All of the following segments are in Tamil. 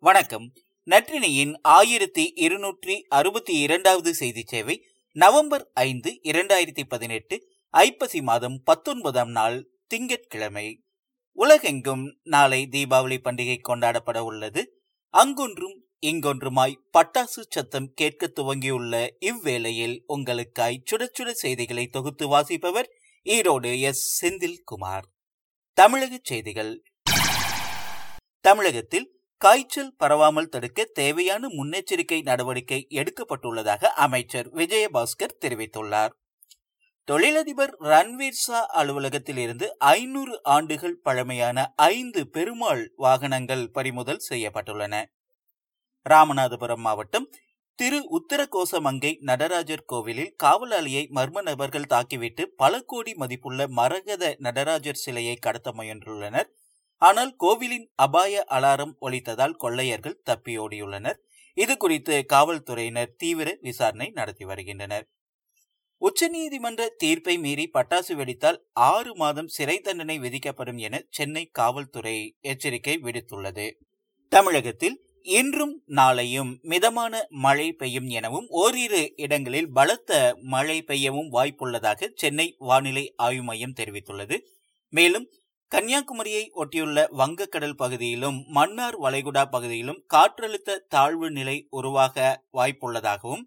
வணக்கம். நற்றினியின் ஆயிரத்தி இருநூற்றி அறுபத்தி இரண்டாவது செய்தி சேவை நவம்பர் ஐந்து இரண்டாயிரத்தி பதினெட்டு ஐப்பசி மாதம் பத்தொன்பதாம் நாள் திங்கட்கிழமை. உலகெங்கும் நாளை தீபாவளி பண்டிகை கொண்டாடப்பட உள்ளது. அங்கொன்றும் இங்கொன்றுமாய் பட்டாசு சத்தம் கேட்க துவங்கியுள்ள இவ்வேளையில் உங்களுக்காய் சுடச்சுட செய்திகளை தொகுத்து வாசிப்பவர் ஈரோடு எஸ். செந்தில்குமார். தமிழக செய்திகள். தமிழகத்தில் காய்ச்சல் பரவாமல் தடுக்க தேவையான முன்னெச்சரிக்கை நடவடிக்கை எடுக்கப்பட்டுள்ளதாக அமைச்சர் விஜயபாஸ்கர் தெரிவித்துள்ளார். தொழிலதிபர் ரன்வீர் சா அலுவலகத்தில் இருந்து ஐநூறு ஆண்டுகள் பழமையான ஐந்து பெருமாள் வாகனங்கள் பறிமுதல் செய்யப்பட்டுள்ளன. ராமநாதபுரம் மாவட்டம் திரு உத்தரகோசமங்கை நடராஜர் கோவிலில் காவலாளியை மர்ம நபர்கள் தாக்கிவிட்டு பல கோடி மதிப்புள்ள மரகத நடராஜர் சிலையை கடத்த முயன்றுள்ளனர். ஆனால் கோவிலின் அபாய அலாரம் ஒலித்ததால் கொள்ளையர்கள் தப்பியோடியுள்ளனர். இது குறித்து காவல்துறையினர் தீவிர விசாரணை நடத்தி வருகின்றனர். உச்சநீதிமன்ற தீர்ப்பை மீறி பட்டாசு வெடித்தால் ஆறு மாதம் சிறை தண்டனை விதிக்கப்படும் என சென்னை காவல்துறை எச்சரிக்கை விடுத்துள்ளது. தமிழகத்தில் இன்றும் நாளையும் மிதமான மழை பெய்யும் எனவும் ஓரிரு இடங்களில் பலத்த மழை பெய்யவும் வாய்ப்புள்ளதாக சென்னை வானிலை ஆய்வு மையம் தெரிவித்துள்ளது. மேலும் கன்னியாகுமரியை ஒட்டியுள்ள வங்கக்கடல் பகுதியிலும் மன்னார் வளைகுடா பகுதியிலும் காற்றழுத்த தாழ்வு நிலை உருவாக வாய்ப்புள்ளதாகவும்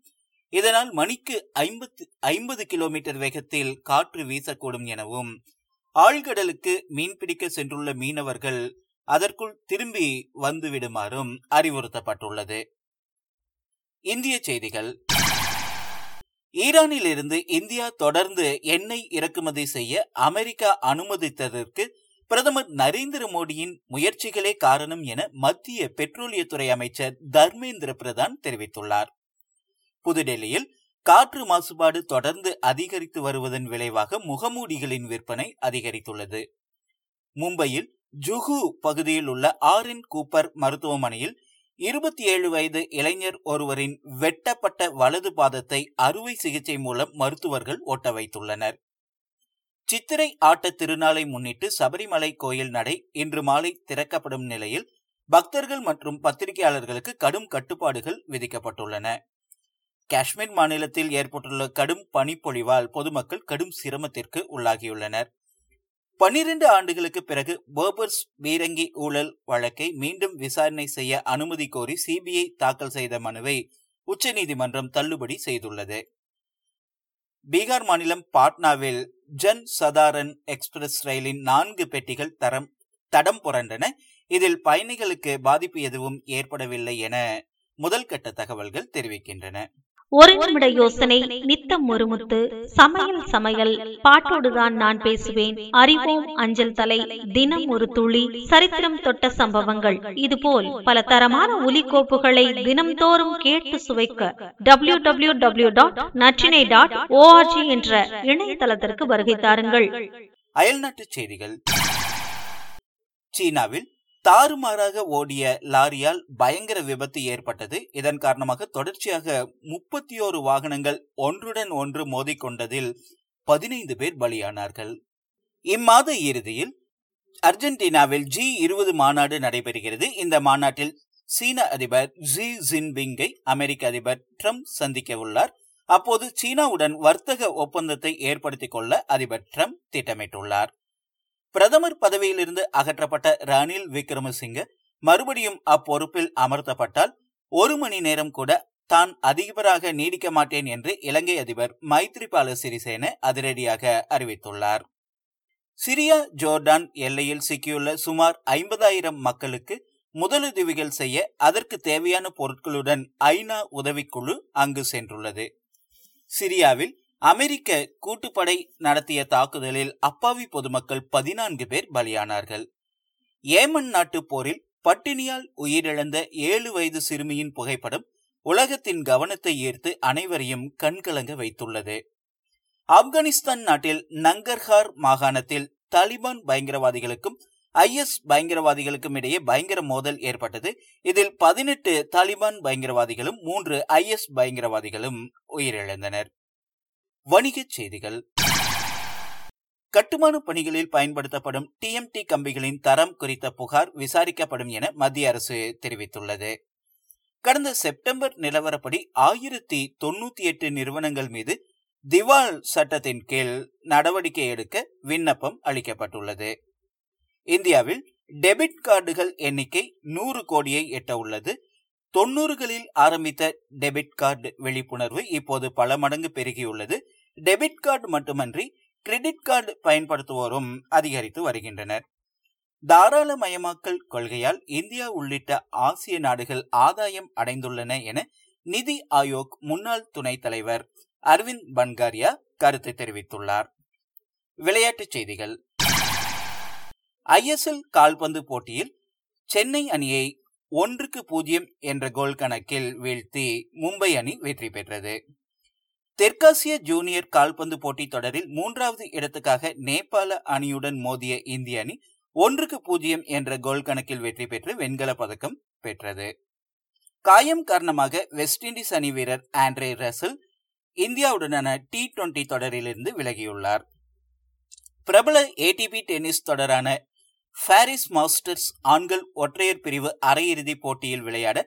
இதனால் மணிக்கு ஐம்பத்து ஐம்பது கிலோமீட்டர் வேகத்தில் காற்று வீசக்கூடும் எனவும் ஆழ்கடலுக்கு மீன்பிடிக்க சென்றுள்ள மீனவர்கள் அதற்குள் திரும்பி வந்துவிடுமாறும் அறிவுறுத்தப்பட்டுள்ளது. இந்திய செய்திகள். ஈரானில் இருந்து இந்தியா தொடர்ந்து எண்ணெய் இறக்குமதி செய்ய அமெரிக்கா அனுமதித்ததற்கு பிரதமர் நரேந்திர மோடியின் முயற்சிகளே காரணம் என மத்திய பெட்ரோலியத்துறை அமைச்சர் தர்மேந்திர பிரதான் தெரிவித்துள்ளார். புதுடெல்லியில் காற்று மாசுபாடு தொடர்ந்து அதிகரித்து வருவதன் விளைவாக முகமூடிகளின் விற்பனை அதிகரித்துள்ளது. மும்பையில் ஜுகு பகுதியில் உள்ள ஆர் என் கூப்பர் மருத்துவமனையில் இருபத்தி ஏழு வயது இளைஞர் ஒருவரின் வெட்டப்பட்ட வலது பாதத்தை அறுவை சிகிச்சை மூலம் மருத்துவர்கள் ஓட்ட வைத்துள்ளனர். சித்திரை ஆட்ட திருநாளை முன்னிட்டு சபரிமலை கோயில் நடை இன்று மாலை திறக்கப்படும் நிலையில் பக்தர்கள் மற்றும் பத்திரிகையாளர்களுக்கு கடும் கட்டுப்பாடுகள் விதிக்கப்பட்டுள்ளன. காஷ்மீர் மாநிலத்தில் ஏற்பட்டுள்ள கடும் பனிப்பொழிவால் பொதுமக்கள் கடும் சிரமத்திற்கு உள்ளாகியுள்ளனர். பனிரெண்டு ஆண்டுகளுக்கு பிறகு போபர்ஸ் பீரங்கி ஊழல் வழக்கை மீண்டும் விசாரணை செய்ய அனுமதி கோரி சிபிஐ தாக்கல் செய்த மனுவை உச்சநீதிமன்றம் தள்ளுபடி செய்துள்ளது. பீகார் மாநிலம் பாட்னாவில் ஜன் சதாரன் எக்ஸ்பிரஸ் ரயிலின் நான்கு பெட்டிகள் தரம் தடம் புரண்டன. இதில் பயணிகளுக்கு பாதிப்பு எதுவும் ஏற்படவில்லை என முதல் கட்ட தகவல்கள் தெரிவிக்கின்றன. ஒரு நிமிட யோசனை நித்தம் ஒருமுத்து சமையல் சமையல் பாட்டோடுதான் நான் பேசுவேன். அறிவோம் அஞ்சல் தலை தினம் ஒரு துளி சரித்திரம் தொட்ட சம்பவங்கள். இதுபோல் பல தரமான ஒலிகோப்புகளை தினம்தோறும் கேட்டு சுவைக்க W W W dot Natrinai dot O R G என்ற இணையதளத்திற்கு வருகை தாருங்கள். அயல்நாட்டு செய்திகள். சீனாவில் தாறுமாறாக ஓடிய லாரியால் பயங்கர விபத்து ஏற்பட்டது. இதன் காரணமாக தொடர்ச்சியாக முப்பத்தி ஓரு வாகனங்கள் ஒன்றுடன் ஒன்று மோதிக்கொண்டதில் பதினைந்து பேர் பலியானார்கள். இம்மாத இறுதியில் அர்ஜென்டினாவில் ஜி இருபது மாநாடு நடைபெறுகிறது. இந்த மாநாட்டில் சீன அதிபர் ஜி ஜின்பிங்கை அமெரிக்க அதிபர் ட்ரம்ப் சந்திக்க உள்ளார். அப்போது சீனாவுடன் வர்த்தக ஒப்பந்தத்தை ஏற்படுத்திக் கொள்ள அதிபர் ட்ரம்ப் திட்டமிட்டுள்ளார். பிரதமர் பதவியிலிருந்து அகற்றப்பட்ட ரணில் விக்ரமசிங்க மறுபடியும் அப்பொறுப்பில் அமர்த்தப்பட்டால் ஒரு மணி நேரம் கூட தான் அதிபராக நீடிக்க மாட்டேன் என்று இலங்கை அதிபர் மைத்ரிபால சிறிசேன அதிரடியாக அறிவித்துள்ளார். சிரியா ஜோர்டான் எல்லையில் சிக்கியுள்ள சுமார் ஐம்பதாயிரம் மக்களுக்கு முதலுதவிகள் செய்ய அதற்கு தேவையான பொருட்களுடன் ஐநா உதவிக்குழு அங்கு சென்றுள்ளது. சிரியாவில் அமெரிக்க கூட்டுப்படை நடத்திய தாக்குதலில் அப்பாவி பொதுமக்கள் பதினான்கு பேர் பலியானார்கள். ஏமன் நாட்டு போரில் பட்டினியால் உயிரிழந்த ஏழு வயது சிறுமியின் புகைப்படம் உலகத்தின் கவனத்தை ஈர்த்து அனைவரையும் கண்கலங்க வைத்துள்ளது. ஆப்கானிஸ்தான் நாட்டில் நங்கர்ஹார் மாகாணத்தில் தாலிபான் பயங்கரவாதிகளுக்கும் ஐஎஸ் பயங்கரவாதிகளுக்கும் இடையே பயங்கர மோதல் ஏற்பட்டது. இதில் பதினெட்டு தாலிபான் பயங்கரவாதிகளும் மூன்று ஐஎஸ் பயங்கரவாதிகளும் உயிரிழந்தனர். வணிகச் செய்திகள். கட்டுமான பணிகளில் பயன்படுத்தப்படும் டிஎம்டி கம்பிகளின் தரம் குறித்த புகார் விசாரிக்கப்படும் என மத்திய அரசு தெரிவித்துள்ளது. கடந்த செப்டம்பர் நிலவரப்படி ஆயிரத்தி தொண்ணூத்தி எட்டு நிறுவனங்கள் மீது திவால் சட்டத்தின் கீழ் நடவடிக்கை எடுக்க விண்ணப்பம் அளிக்கப்பட்டுள்ளது. இந்தியாவில் டெபிட் கார்டுகள் எண்ணிக்கை நூறு கோடியை எட்ட உள்ளது. தொன்னூறுகளில் ஆரம்பித்த டெபிட் கார்டு விழிப்புணர்வு இப்போது பல மடங்கு பெருகியுள்ளது. டெபிட் கார்டு மட்டுமன்றி கிரெடிட் கார்டு பயன்படுத்துவோரும் அதிகரித்து வருகின்றனர். தாராளமயமாக்கல் கொள்கையால் இந்தியா உள்ளிட்ட ஆசிய நாடுகள் ஆதாயம் அடைந்துள்ளன என நிதி ஆயோக் முன்னாள் துணைத் தலைவர் அரவிந்த் பன்காரியா கருத்து தெரிவித்துள்ளார். விளையாட்டுச் செய்திகள். ஐஎஸ்எல் கால்பந்து போட்டியில் சென்னை அணியை ஒன்றுக்கு பூஜ்ஜியம் என்ற கோல் கணக்கில் வீழ்த்தி மும்பை அணி வெற்றி பெற்றது. தெற்காசிய ஜூனியர் கால்பந்து போட்டி தொடரில் மூன்றாவது இடத்துக்காக நேபாள அணியுடன் மோதிய இந்திய அணி ஒன்றுக்கு பூஜ்ஜியம் என்ற கோல் கணக்கில் வெற்றி பெற்று வெண்கல பதக்கம் பெற்றது. காயம் காரணமாக வெஸ்ட் இண்டீஸ் அணி வீரர் ஆண்ட்ரே ரசல் இந்தியாவுடனான டி டுவெண்டி தொடரிலிருந்து விலகியுள்ளார். பிரபல ஏடிபி டென்னிஸ் தொடரான பாரிஸ் மாஸ்டர்ஸ் ஆண்கள் ஒற்றையர் பிரிவு அரையிறுதி போட்டியில் விளையாட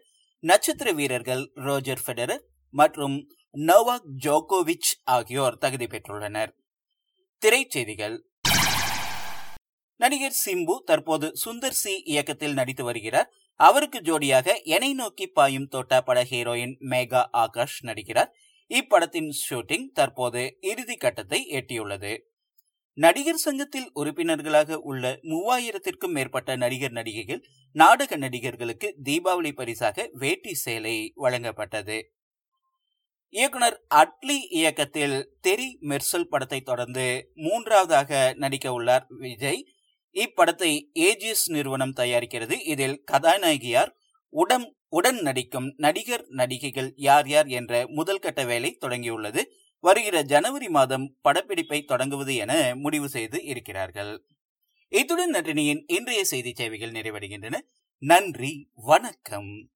நட்சத்திர வீரர்கள் ரோஜர் ஃபெடரர் மற்றும் நோவாக் ஜோகோவிச் ஆகியோர் தகுதி பெற்றுள்ளனர். திரைச்செய்திகள். நடிகர் சிம்பு தற்போது சுந்தர் சி இயக்கத்தில் நடித்து வருகிறார். அவருக்கு ஜோடியாக எனை நோக்கி பாயும் தோட்டா பட ஹீரோயின் மேகா ஆகாஷ் நடிக்கிறார். இப்படத்தின் ஷூட்டிங் தற்போது இறுதி கட்டத்தை எட்டியுள்ளது. நடிகர் சங்கத்தில் உறுப்பினர்களாக உள்ள மூவாயிரத்திற்கும் மேற்பட்ட நடிகர் நடிகைகள் நாடக நடிகர்களுக்கு தீபாவளி பரிசாக வேட்டி சேலை வழங்கப்பட்டது. இயக்குனர் அட்லி இயக்கத்தில் தெரி மெர்சல் படத்தை தொடர்ந்து மூன்றாவதாக நடிக்க உள்ளார் விஜய். இப்படத்தை ஏஜிஎஸ் நிறுவனம் தயாரிக்கிறது. இதில் கதாநாயகியார் உடம் உடன் நடிக்கும் நடிகர் நடிகைகள் யார் யார் என்ற முதல் கட்ட வேலை தொடங்கியுள்ளது. வருகிற ஜனவரி மாதம் படப்பிடிப்பை தொடங்குவது என முடிவு செய்து இருக்கிறார்கள். இத்துடன் நன்றினியின் இன்றைய செய்தி சேவைகள் நிறைவடைகின்றன. நன்றி வணக்கம்.